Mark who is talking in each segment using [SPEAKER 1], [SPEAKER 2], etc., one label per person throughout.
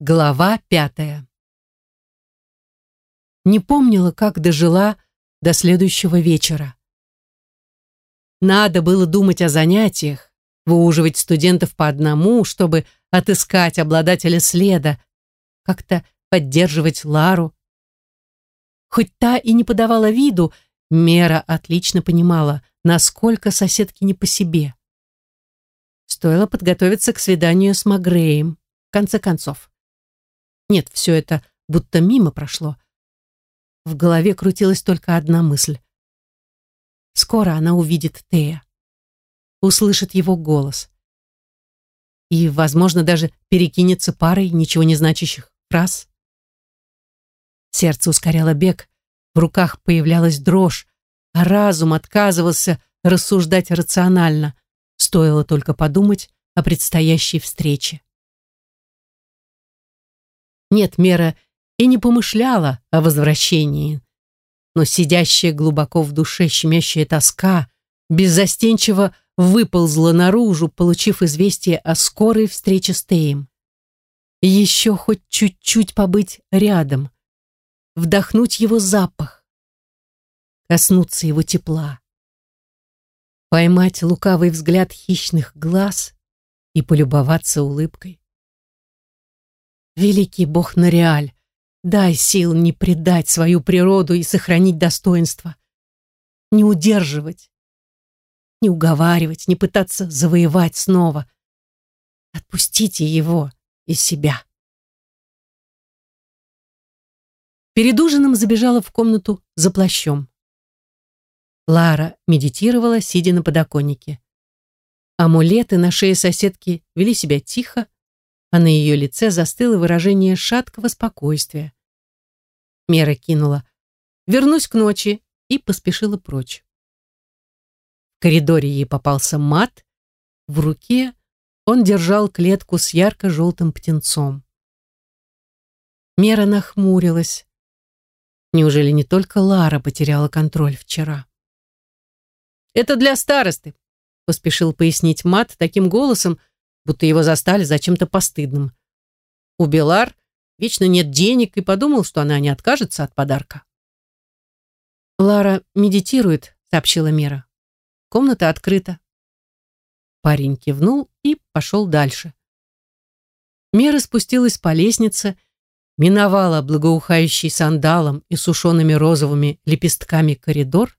[SPEAKER 1] Глава пятая. Не помнила, как дожила до следующего вечера. Надо было думать о занятиях, выуживать студентов по одному, чтобы отыскать обладателя следа, как-то поддерживать Лару. Хоть та и не подавала виду, Мера отлично понимала, насколько соседки не по себе. Стоило подготовиться к свиданию с Магреем, в конце концов. Нет, все это будто мимо прошло. В голове крутилась только одна мысль. Скоро она увидит Тея. Услышит его голос. И, возможно, даже перекинется парой ничего не значащих фраз. Сердце ускоряло бег, в руках появлялась дрожь, а разум отказывался рассуждать рационально. Стоило только подумать о предстоящей встрече. Нет, Мера и не помышляла о возвращении. Но сидящая глубоко в душе щемящая тоска беззастенчиво выползла наружу, получив известие о скорой встрече с Теем. Еще хоть чуть-чуть побыть рядом, вдохнуть его запах, коснуться его тепла, поймать лукавый взгляд хищных глаз и полюбоваться улыбкой. Великий бог Нориаль, дай сил не предать свою природу и сохранить достоинство. Не удерживать, не уговаривать, не пытаться завоевать снова. Отпустите его из себя. Перед ужином забежала в комнату за плащом. Лара медитировала, сидя на подоконнике. Амулеты на шее соседки вели себя тихо, а на ее лице застыло выражение шаткого спокойствия. Мера кинула «Вернусь к ночи» и поспешила прочь. В коридоре ей попался мат, в руке он держал клетку с ярко-желтым птенцом. Мера нахмурилась. Неужели не только Лара потеряла контроль вчера? «Это для старосты», — поспешил пояснить мат таким голосом, будто его застали за чем-то постыдным. У Белар вечно нет денег и подумал, что она не откажется от подарка. «Лара медитирует», — сообщила Мира. «Комната открыта». Парень кивнул и пошел дальше. Мера спустилась по лестнице, миновала благоухающий сандалом и сушеными розовыми лепестками коридор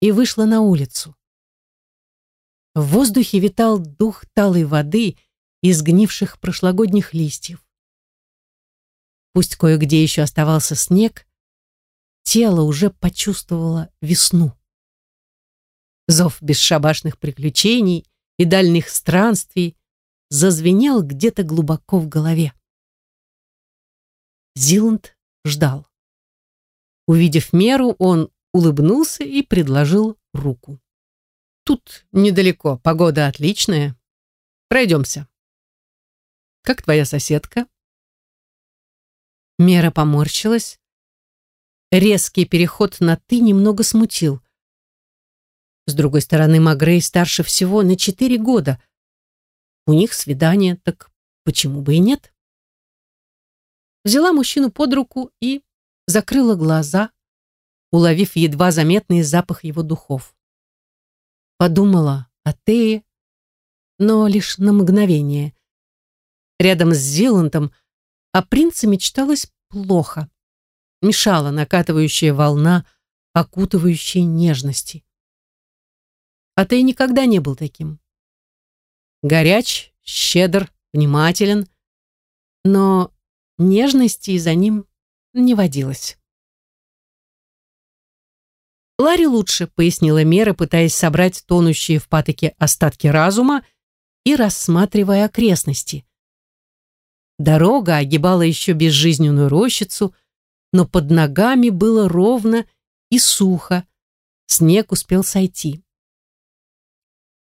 [SPEAKER 1] и вышла на улицу. В воздухе витал дух талой воды и сгнивших прошлогодних листьев. Пусть кое-где еще оставался снег, тело уже почувствовало весну. Зов бесшабашных приключений и дальних странствий зазвенел где-то глубоко в голове. Зиланд ждал. Увидев меру, он улыбнулся и предложил руку. Тут недалеко, погода отличная. Пройдемся. Как твоя соседка? Мера поморщилась. Резкий переход на «ты» немного смутил. С другой стороны, Магрей старше всего на четыре года. У них свидание, так почему бы и нет? Взяла мужчину под руку и закрыла глаза, уловив едва заметный запах его духов. Подумала о Тее, но лишь на мгновение. Рядом с Зеландом о принце мечталось плохо. Мешала накатывающая волна, окутывающей нежности. А Тей никогда не был таким. Горяч, щедр, внимателен, но нежности за ним не водилось. Ларри лучше, пояснила Мера, пытаясь собрать тонущие в патоке остатки разума и рассматривая окрестности. Дорога огибала еще безжизненную рощицу, но под ногами было ровно и сухо. Снег успел сойти.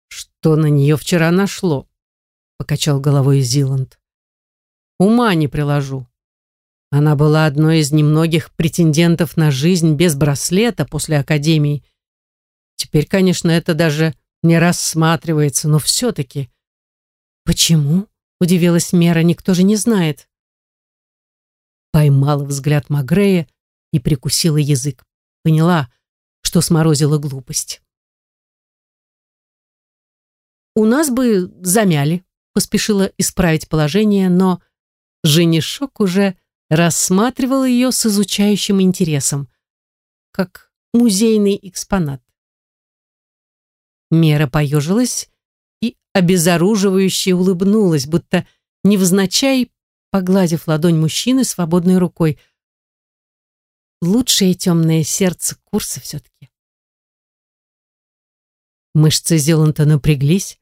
[SPEAKER 1] «Что на нее вчера нашло?» — покачал головой Зиланд. «Ума не приложу. Она была одной из немногих претендентов на жизнь без браслета после академии. Теперь, конечно, это даже не рассматривается, но все-таки... Почему? Удивилась Мера, никто же не знает. поймала взгляд Магрея и прикусила язык. Поняла, что сморозила глупость. «У нас бы замяли», — поспешила исправить положение, но женишок уже рассматривал ее с изучающим интересом, как музейный экспонат. Мера поежилась и обезоруживающе улыбнулась, будто невзначай погладив ладонь мужчины свободной рукой. Лучшее темное сердце курса все-таки. Мышцы Зеланта напряглись.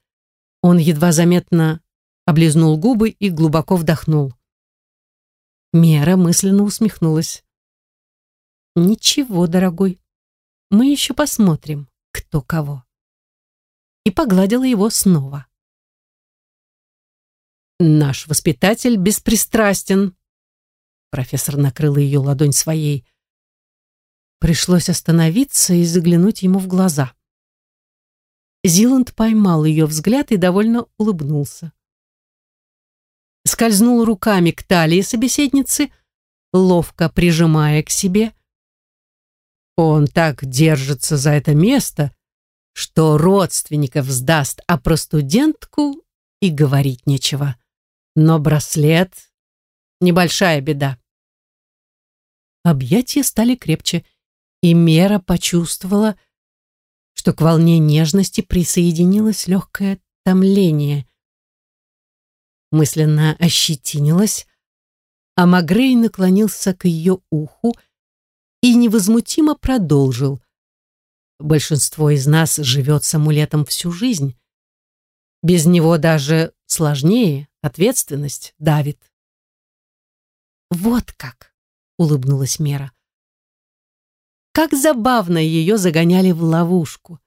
[SPEAKER 1] Он едва заметно облизнул губы и глубоко вдохнул. Мера мысленно усмехнулась. «Ничего, дорогой, мы еще посмотрим, кто кого». И погладила его снова. «Наш воспитатель беспристрастен», профессор накрыл ее ладонь своей. Пришлось остановиться и заглянуть ему в глаза. Зиланд поймал ее взгляд и довольно улыбнулся скользнул руками к талии собеседницы, ловко прижимая к себе. Он так держится за это место, что родственников сдаст, а про студентку и говорить нечего. Но браслет — небольшая беда. Объятия стали крепче, и Мера почувствовала, что к волне нежности присоединилось легкое томление мысленно ощетинилась, а Магрей наклонился к ее уху и невозмутимо продолжил. Большинство из нас живет с амулетом всю жизнь. Без него даже сложнее, ответственность давит. «Вот как!» — улыбнулась Мера. Как забавно ее загоняли в ловушку.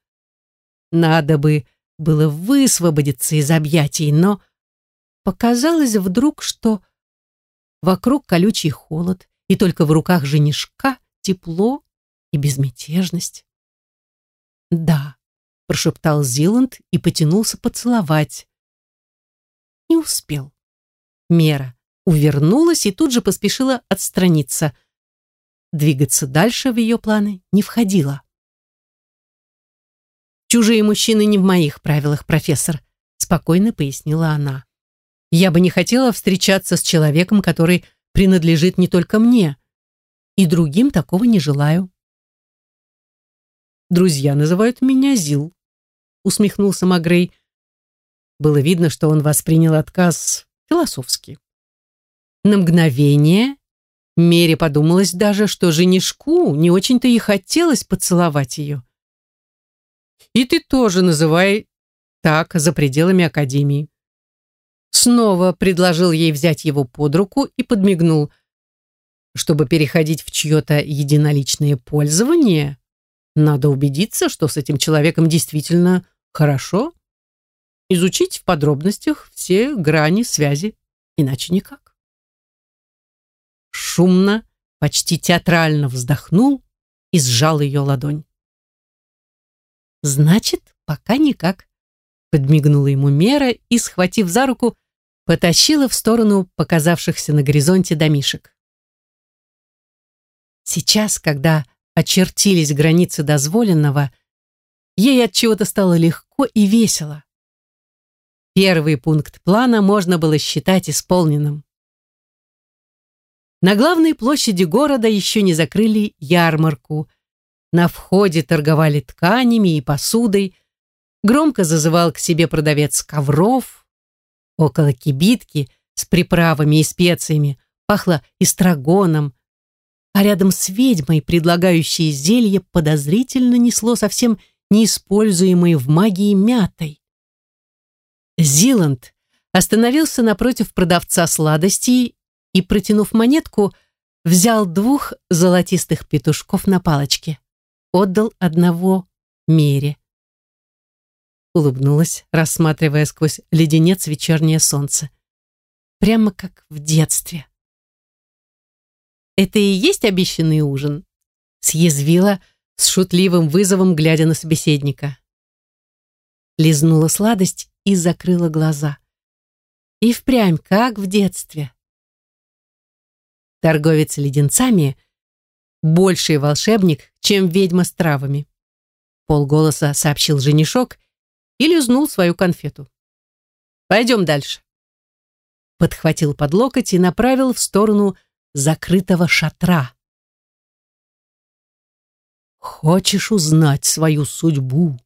[SPEAKER 1] Надо бы было высвободиться из объятий, но показалось вдруг, что вокруг колючий холод, и только в руках женишка тепло и безмятежность. «Да», — прошептал Зиланд и потянулся поцеловать. Не успел. Мера увернулась и тут же поспешила отстраниться. Двигаться дальше в ее планы не входило. «Чужие мужчины не в моих правилах, профессор», — спокойно пояснила она. Я бы не хотела встречаться с человеком, который принадлежит не только мне, и другим такого не желаю. Друзья называют меня Зил, усмехнулся Магрей. Было видно, что он воспринял отказ философски. На мгновение Мере подумалось даже, что женишку не очень-то и хотелось поцеловать ее. И ты тоже называй так за пределами академии снова предложил ей взять его под руку и подмигнул. Чтобы переходить в чье-то единоличное пользование, надо убедиться, что с этим человеком действительно хорошо, изучить в подробностях все грани связи, иначе никак. Шумно, почти театрально вздохнул и сжал ее ладонь. «Значит, пока никак», — подмигнула ему Мера и, схватив за руку, потащила в сторону показавшихся на горизонте домишек. Сейчас, когда очертились границы дозволенного, ей от чего-то стало легко и весело. Первый пункт плана можно было считать исполненным. На главной площади города еще не закрыли ярмарку. На входе торговали тканями и посудой. Громко зазывал к себе продавец ковров, Около кибитки с приправами и специями пахло эстрагоном, а рядом с ведьмой, предлагающей зелье, подозрительно несло совсем неиспользуемой в магии мятой. Зиланд остановился напротив продавца сладостей и, протянув монетку, взял двух золотистых петушков на палочке, отдал одного Мере улыбнулась, рассматривая сквозь леденец вечернее солнце. Прямо как в детстве. «Это и есть обещанный ужин?» съязвила с шутливым вызовом, глядя на собеседника. Лизнула сладость и закрыла глаза. И впрямь, как в детстве. торговец леденцами — больший волшебник, чем ведьма с травами. Полголоса сообщил женишок и лизнул свою конфету. Пойдем дальше. Подхватил под локоть и направил в сторону закрытого шатра. «Хочешь узнать свою судьбу?»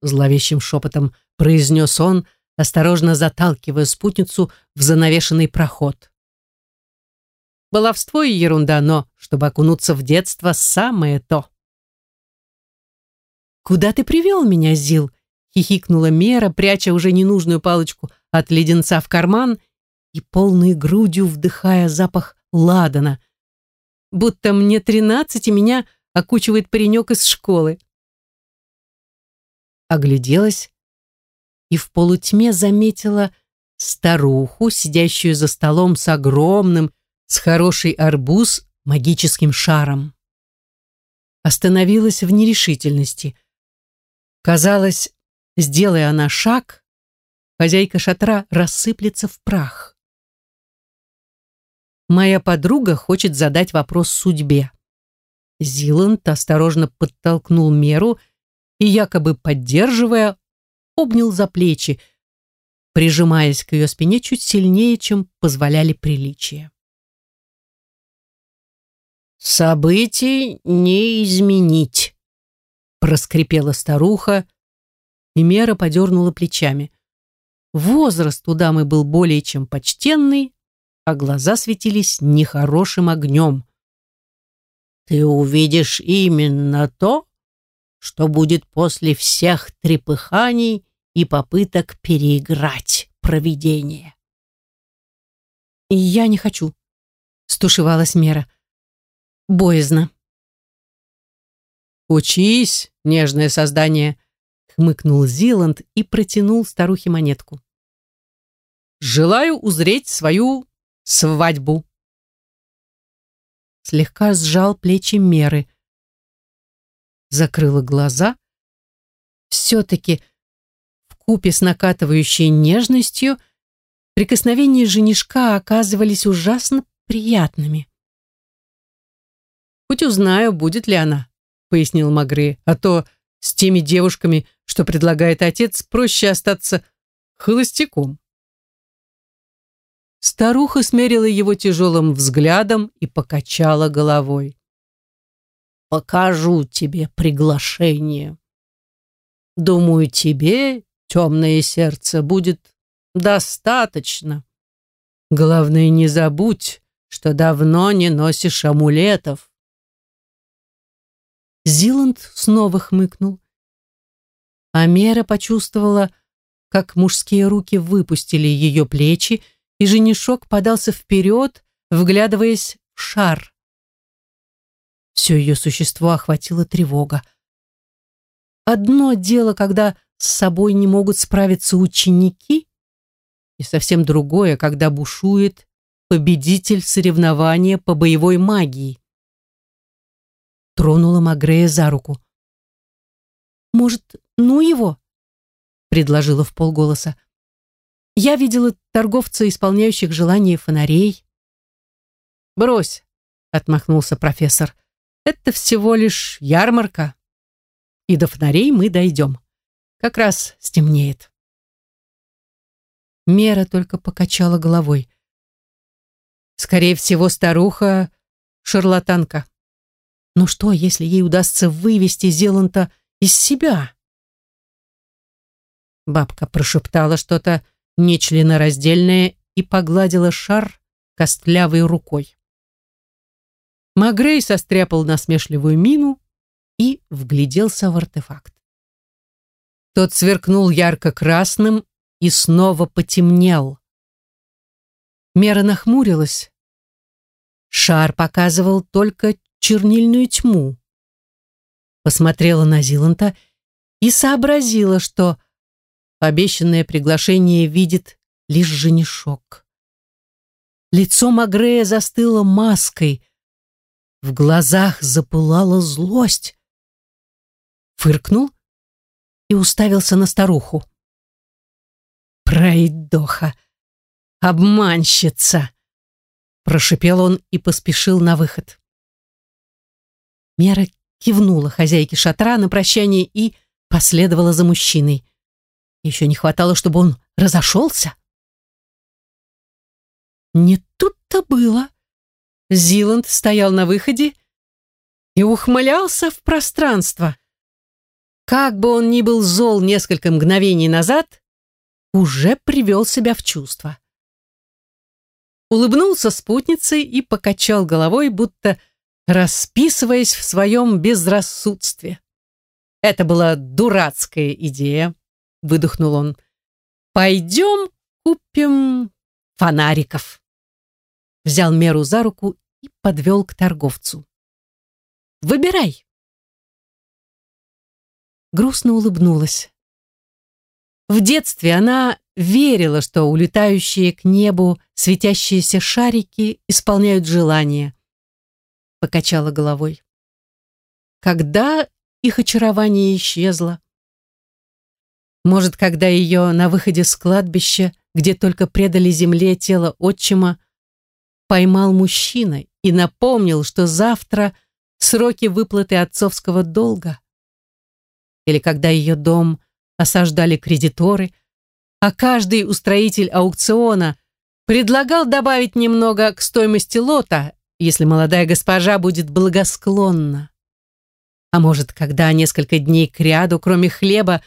[SPEAKER 1] Зловещим шепотом произнес он, осторожно заталкивая спутницу в занавешенный проход. Баловство и ерунда, но, чтобы окунуться в детство, самое то. «Куда ты привел меня, Зил?» — хихикнула Мера, пряча уже ненужную палочку от леденца в карман и полной грудью вдыхая запах ладана. Будто мне тринадцать, и меня окучивает паренек из школы. Огляделась и в полутьме заметила старуху, сидящую за столом с огромным, с хороший арбуз магическим шаром. Остановилась в нерешительности. Казалось, сделая она шаг, хозяйка шатра рассыплется в прах. Моя подруга хочет задать вопрос судьбе. Зиланд осторожно подтолкнул меру и, якобы поддерживая, обнял за плечи, прижимаясь к ее спине чуть сильнее, чем позволяли приличия. «Событий не изменить», — проскрипела старуха, и Мера подернула плечами. Возраст у дамы был более чем почтенный, а глаза светились нехорошим огнем. «Ты увидишь именно то, что будет после всех трепыханий и попыток переиграть провидение. «И я не хочу», — стушевалась Мера. «Боязно». «Учись, нежное создание», — хмыкнул Зиланд и протянул старухе монетку. «Желаю узреть свою свадьбу». Слегка сжал плечи Меры. Закрыла глаза. Все-таки вкупе с накатывающей нежностью прикосновения женишка оказывались ужасно приятными. «Хоть узнаю, будет ли она», — пояснил Магре, «а то с теми девушками, что предлагает отец, проще остаться холостяком». Старуха смерила его тяжелым взглядом и покачала головой. «Покажу тебе приглашение. Думаю, тебе темное сердце будет достаточно. Главное, не забудь, что давно не носишь амулетов. Зиланд снова хмыкнул. Амера почувствовала, как мужские руки выпустили ее плечи, и женишок подался вперед, вглядываясь в шар. Все ее существо охватила тревога. Одно дело, когда с собой не могут справиться ученики, и совсем другое, когда бушует победитель соревнования по боевой магии. Тронула Магрея за руку. «Может, ну его?» предложила в полголоса. «Я видела торговца, исполняющих желания фонарей». «Брось», — отмахнулся профессор, «это всего лишь ярмарка, и до фонарей мы дойдем». Как раз стемнеет. Мера только покачала головой. Скорее всего, старуха — шарлатанка. Но что, если ей удастся вывести Зеланта из себя? Бабка прошептала что-то нечленораздельное и погладила шар костлявой рукой. Магрей состряпал насмешливую мину и вгляделся в артефакт. Тот сверкнул ярко-красным и снова потемнел. Мера нахмурилась. Шар показывал только чернильную тьму. Посмотрела на Зиланта и сообразила, что обещанное приглашение видит лишь женишок. Лицо Магрея застыло маской, в глазах запылала злость. Фыркнул и уставился на старуху. Пройдоха! Обманщица! Прошипел он и поспешил на выход. Мера кивнула хозяйке шатра на прощание и последовала за мужчиной. Еще не хватало, чтобы он разошелся. Не тут-то было. Зиланд стоял на выходе и ухмылялся в пространство. Как бы он ни был зол несколько мгновений назад, уже привел себя в чувство. Улыбнулся спутнице и покачал головой, будто расписываясь в своем безрассудстве. «Это была дурацкая идея», — выдохнул он. «Пойдем купим фонариков». Взял Меру за руку и подвел к торговцу. «Выбирай». Грустно улыбнулась. В детстве она верила, что улетающие к небу светящиеся шарики исполняют желания. Покачала головой. Когда их очарование исчезло? Может, когда ее на выходе с кладбища, где только предали земле тело отчима, поймал мужчина и напомнил, что завтра сроки выплаты отцовского долга? Или когда ее дом осаждали кредиторы, а каждый устроитель аукциона предлагал добавить немного к стоимости лота, если молодая госпожа будет благосклонна. А может, когда несколько дней кряду, кроме хлеба,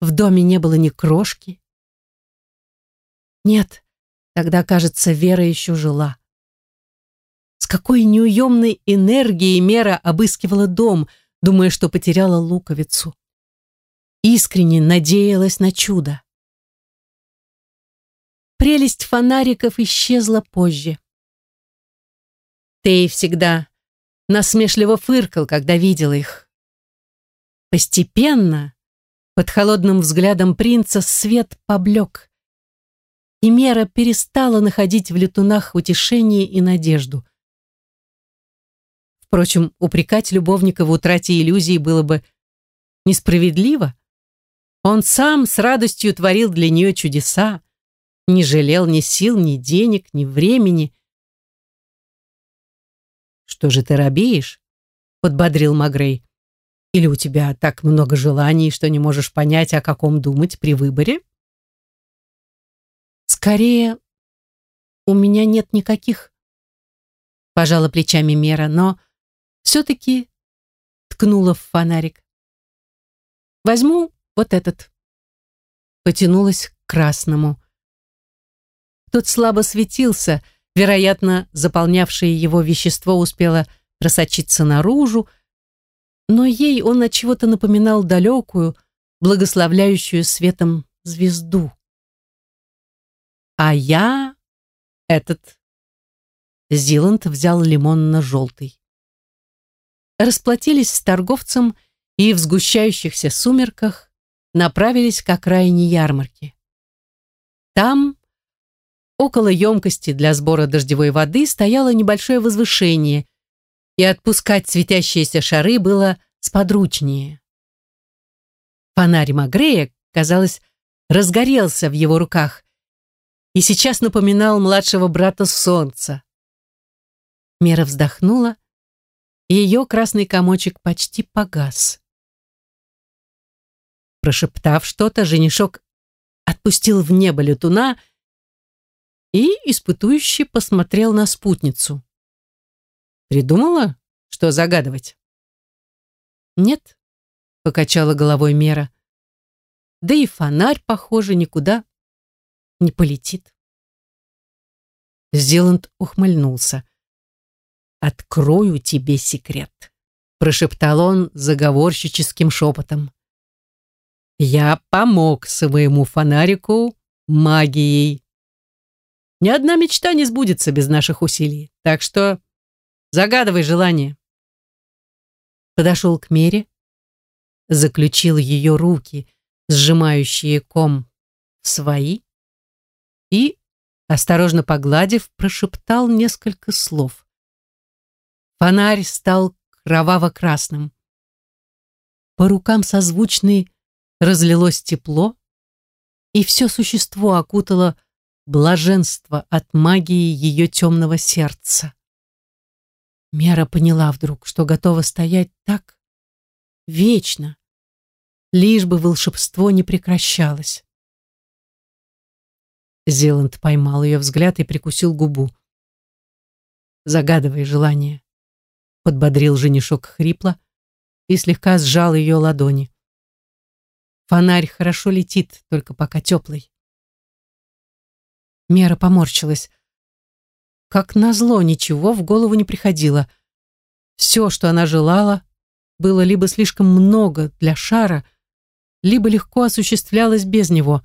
[SPEAKER 1] в доме не было ни крошки? Нет, тогда, кажется, Вера еще жила. С какой неуемной энергией Мера обыскивала дом, думая, что потеряла луковицу. Искренне надеялась на чудо. Прелесть фонариков исчезла позже. Тей всегда насмешливо фыркал, когда видел их. Постепенно, под холодным взглядом принца, свет поблек, и Мера перестала находить в летунах утешение и надежду. Впрочем, упрекать любовника в утрате иллюзий было бы несправедливо. Он сам с радостью творил для нее чудеса, не жалел ни сил, ни денег, ни времени. «Что же ты робеешь?» — подбодрил Магрей. «Или у тебя так много желаний, что не можешь понять, о каком думать при выборе?» «Скорее, у меня нет никаких», — пожала плечами Мера, но все-таки ткнула в фонарик. «Возьму вот этот». Потянулась к красному. Тот слабо светился, вероятно, заполнявшее его вещество успело просочиться наружу, но ей он от чего-то напоминал далекую, благословляющую светом звезду. А я этот Зиланд взял лимонно-желтый. Расплатились с торговцем и в сгущающихся сумерках направились к окраине ярмарки. Там Около емкости для сбора дождевой воды стояло небольшое возвышение, и отпускать светящиеся шары было сподручнее. Фонарь Магрея, казалось, разгорелся в его руках и сейчас напоминал младшего брата солнца. Мера вздохнула, и ее красный комочек почти погас. Прошептав что-то, женишок отпустил в небо летуна и испытующе посмотрел на спутницу. «Придумала, что загадывать?» «Нет», — покачала головой Мера. «Да и фонарь, похоже, никуда не полетит». Зеланд ухмыльнулся. «Открою тебе секрет», — прошептал он заговорщическим шепотом. «Я помог своему фонарику магией». Ни одна мечта не сбудется без наших усилий. Так что загадывай желание. Подошел к Мере, заключил ее руки, сжимающие ком, в свои, и, осторожно погладив, прошептал несколько слов. Фонарь стал кроваво-красным. По рукам созвучный разлилось тепло, и все существо окутало блаженство от магии ее темного сердца. Мера поняла вдруг, что готова стоять так вечно, лишь бы волшебство не прекращалось. Зеланд поймал ее взгляд и прикусил губу. «Загадывай желание», — подбодрил женишок хрипло и слегка сжал ее ладони. «Фонарь хорошо летит, только пока теплый». Мера поморщилась. Как назло, ничего в голову не приходило. Все, что она желала, было либо слишком много для шара, либо легко осуществлялось без него.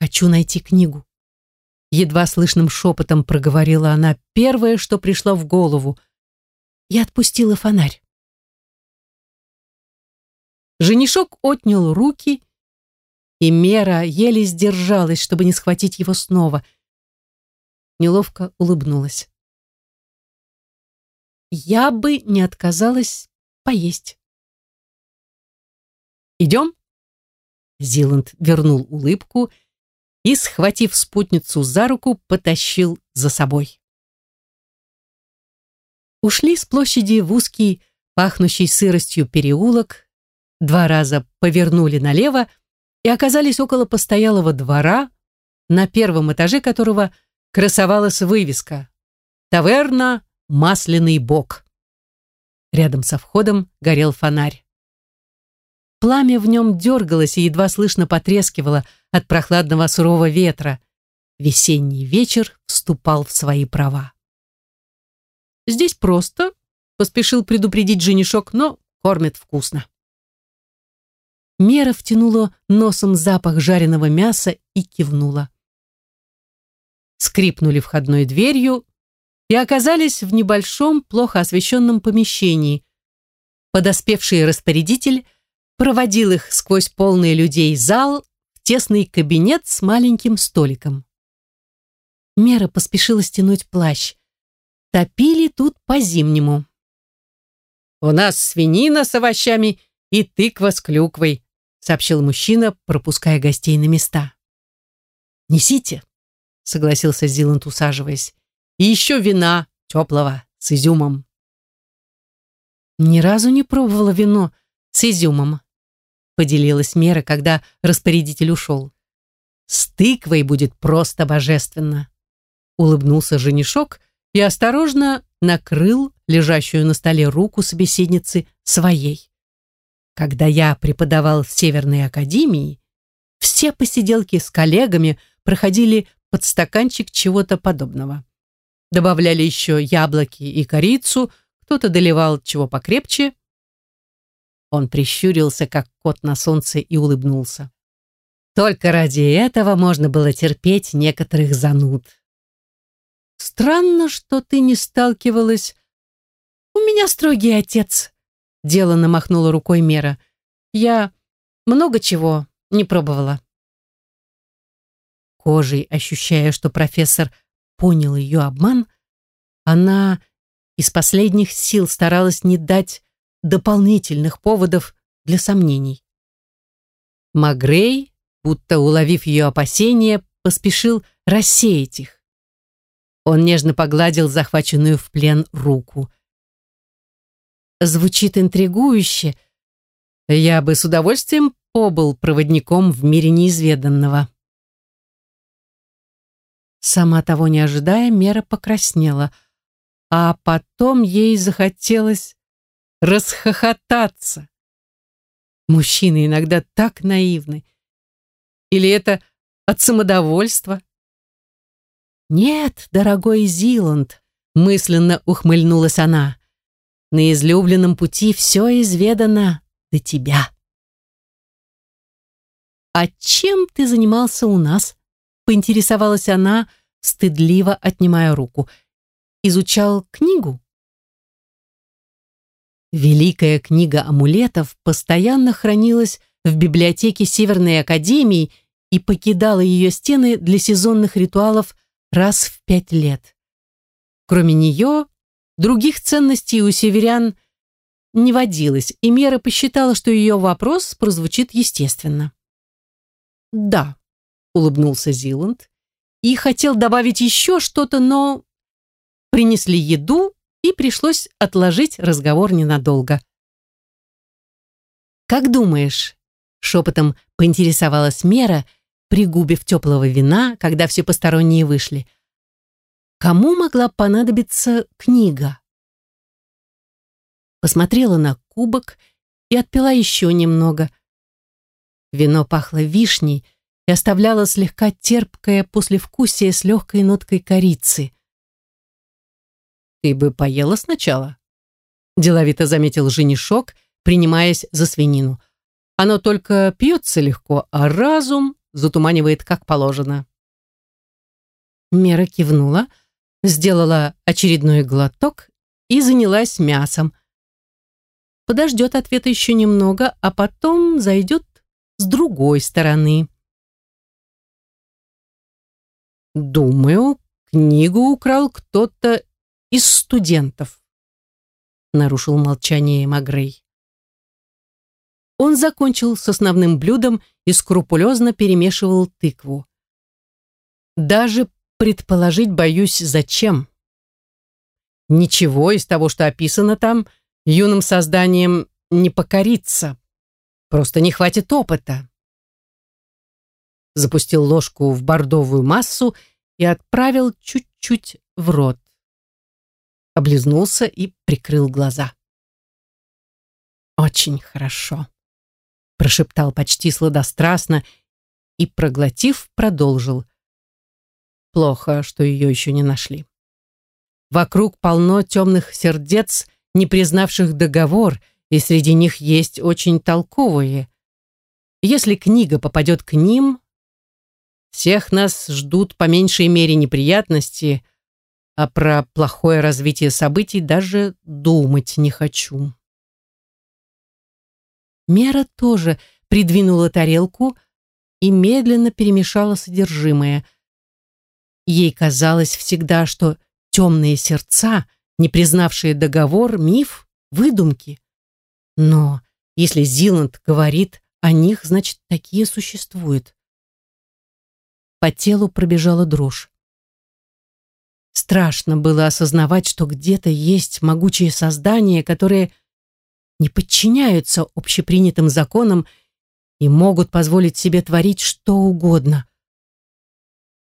[SPEAKER 1] «Хочу найти книгу», — едва слышным шепотом проговорила она первое, что пришло в голову. Я отпустила фонарь. Женишок отнял руки, и Мера еле сдержалась, чтобы не схватить его снова. Неловко улыбнулась. Я бы не отказалась поесть. «Идем?» Зиланд вернул улыбку и, схватив спутницу за руку, потащил за собой. Ушли с площади в узкий, пахнущий сыростью переулок, два раза повернули налево и оказались около постоялого двора, на первом этаже которого красовалась вывеска «Таверна Масляный Бог». Рядом со входом горел фонарь. Пламя в нем дергалось и едва слышно потрескивало от прохладного сурового ветра. Весенний вечер вступал в свои права. «Здесь просто», — поспешил предупредить женишок, но кормят вкусно. Мера втянула носом запах жареного мяса и кивнула. Скрипнули входной дверью и оказались в небольшом, плохо освещенном помещении. Подоспевший распорядитель проводил их сквозь полный людей зал в тесный кабинет с маленьким столиком. Мера поспешила стянуть плащ. Топили тут по-зимнему. «У нас свинина с овощами и тыква с клюквой», сообщил мужчина, пропуская гостей на места. «Несите», — согласился Зиланд, усаживаясь. «И еще вина теплого с изюмом». Ни разу не пробовала вино с изюмом поделилась Мера, когда распорядитель ушел. «С тыквой будет просто божественно!» Улыбнулся женишок и осторожно накрыл лежащую на столе руку собеседницы своей. Когда я преподавал в Северной Академии, все посиделки с коллегами проходили под стаканчик чего-то подобного. Добавляли еще яблоки и корицу, кто-то доливал чего покрепче, он прищурился, как кот на солнце, и улыбнулся. Только ради этого можно было терпеть некоторых зануд. «Странно, что ты не сталкивалась...» «У меня строгий отец», — деланно махнула рукой Мера. «Я много чего не пробовала». Кожей, ощущая, что профессор понял ее обман, она из последних сил старалась не дать дополнительных поводов для сомнений. Магрей, будто уловив ее опасения, поспешил рассеять их. Он нежно погладил захваченную в плен руку. Звучит интригующе. Я бы с удовольствием побыл проводником в мире неизведанного. Сама того не ожидая, Мера покраснела, а потом ей захотелось расхохотаться. Мужчины иногда так наивны. Или это от самодовольства? Нет, дорогой Зиланд, мысленно ухмыльнулась она. На излюбленном пути все изведано до тебя. «А чем ты занимался у нас?» — поинтересовалась она, стыдливо отнимая руку. «Изучал книгу?» Великая книга амулетов постоянно хранилась в библиотеке Северной Академии и покидала ее стены для сезонных ритуалов раз в пять лет. Кроме нее, других ценностей у северян не водилось, и Мера посчитала, что ее вопрос прозвучит естественно. «Да», улыбнулся Зиланд и хотел добавить еще что-то, но принесли еду, и пришлось отложить разговор ненадолго. «Как думаешь?» — шепотом поинтересовалась Мера, пригубив теплого вина, когда все посторонние вышли. «Кому могла понадобиться книга?» Посмотрела на кубок и отпила еще немного. Вино пахло вишней и оставляло слегка терпкое послевкусие с легкой ноткой корицы. «Ты бы поела сначала», — деловито заметил женишок, принимаясь за свинину. «Оно только пьется легко, а разум затуманивает как положено». Мера кивнула, сделала очередной глоток и занялась мясом. Подождет ответа еще немного, а потом зайдет с другой стороны. «Думаю, книгу украл кто-то из студентов», нарушил молчание Магрей. Он закончил с основным блюдом и скрупулезно перемешивал тыкву. Даже предположить боюсь, зачем. Ничего из того, что описано там, юным созданием не покорится. Просто не хватит опыта. Запустил ложку в бордовую массу и отправил чуть-чуть в рот облизнулся и прикрыл глаза. «Очень хорошо», — прошептал почти сладострастно и, проглотив, продолжил. «Плохо, что ее еще не нашли. Вокруг полно темных сердец, не признавших договор, и среди них есть очень толковые. Если книга попадет к ним, всех нас ждут по меньшей мере неприятности, а про плохое развитие событий даже думать не хочу. Мера тоже придвинула тарелку и медленно перемешала содержимое. Ей казалось всегда, что темные сердца, не признавшие договор, миф, выдумки. Но если Зиланд говорит о них, значит, такие существуют. По телу пробежала дрожь. Страшно было осознавать, что где-то есть могучие создания, которые не подчиняются общепринятым законам и могут позволить себе творить что угодно.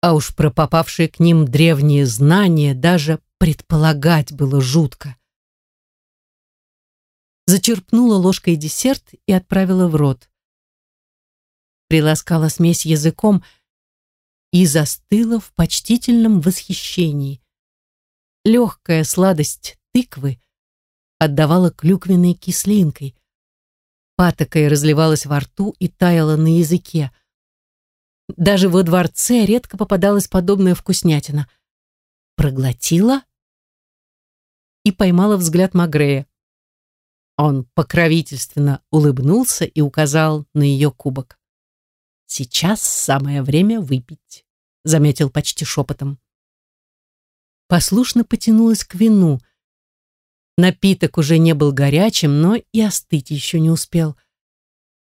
[SPEAKER 1] А уж про попавшие к ним древние знания даже предполагать было жутко. Зачерпнула ложкой десерт и отправила в рот. Приласкала смесь языком, и застыла в почтительном восхищении. Легкая сладость тыквы отдавала клюквенной кислинкой. Патокой разливалась во рту и таяла на языке. Даже во дворце редко попадалась подобная вкуснятина. Проглотила и поймала взгляд Магрея. Он покровительственно улыбнулся и указал на ее кубок. Сейчас самое время выпить, заметил почти шепотом. Послушно потянулась к вину. Напиток уже не был горячим, но и остыть еще не успел.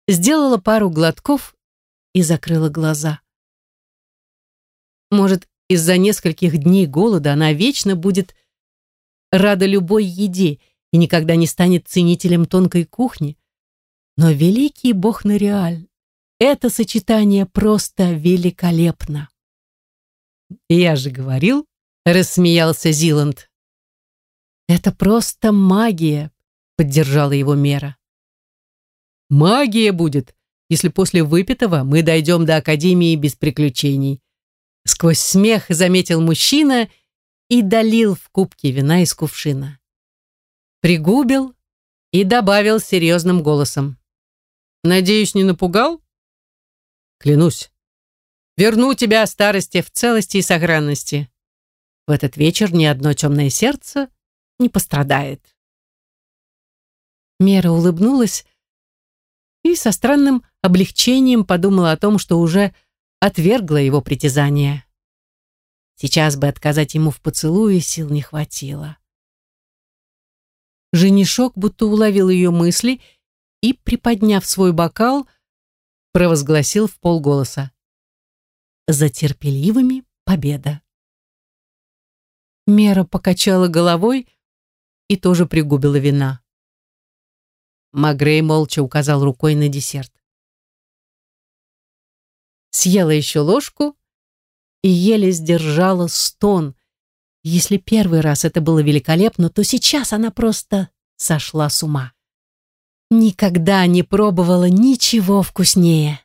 [SPEAKER 1] Сделала пару глотков и закрыла глаза. Может, из-за нескольких дней голода она вечно будет рада любой еде и никогда не станет ценителем тонкой кухни. Но великий бог Нориаль это сочетание просто великолепно. Я же говорил, рассмеялся Зиланд. Это просто магия, поддержала его Мера. Магия будет, если после выпитого мы дойдем до Академии без приключений. Сквозь смех заметил мужчина и долил в кубки вина из кувшина. Пригубил и добавил серьезным голосом. «Надеюсь, не напугал?» Клянусь. Верну тебя старости в целости и сохранности. В этот вечер ни одно темное сердце не пострадает. Мера улыбнулась и со странным облегчением подумала о том, что уже отвергла его притязание. Сейчас бы отказать ему в поцелуе сил не хватило. Женишок будто уловил ее мысли и, приподняв свой бокал, провозгласил в полголоса. за терпеливыми победа. Мера покачала головой и тоже пригубила вина. Магрей молча указал рукой на десерт. Съела еще ложку и еле сдержала стон. Если первый раз это было великолепно, то сейчас она просто сошла с ума. Никогда не пробовала ничего вкуснее.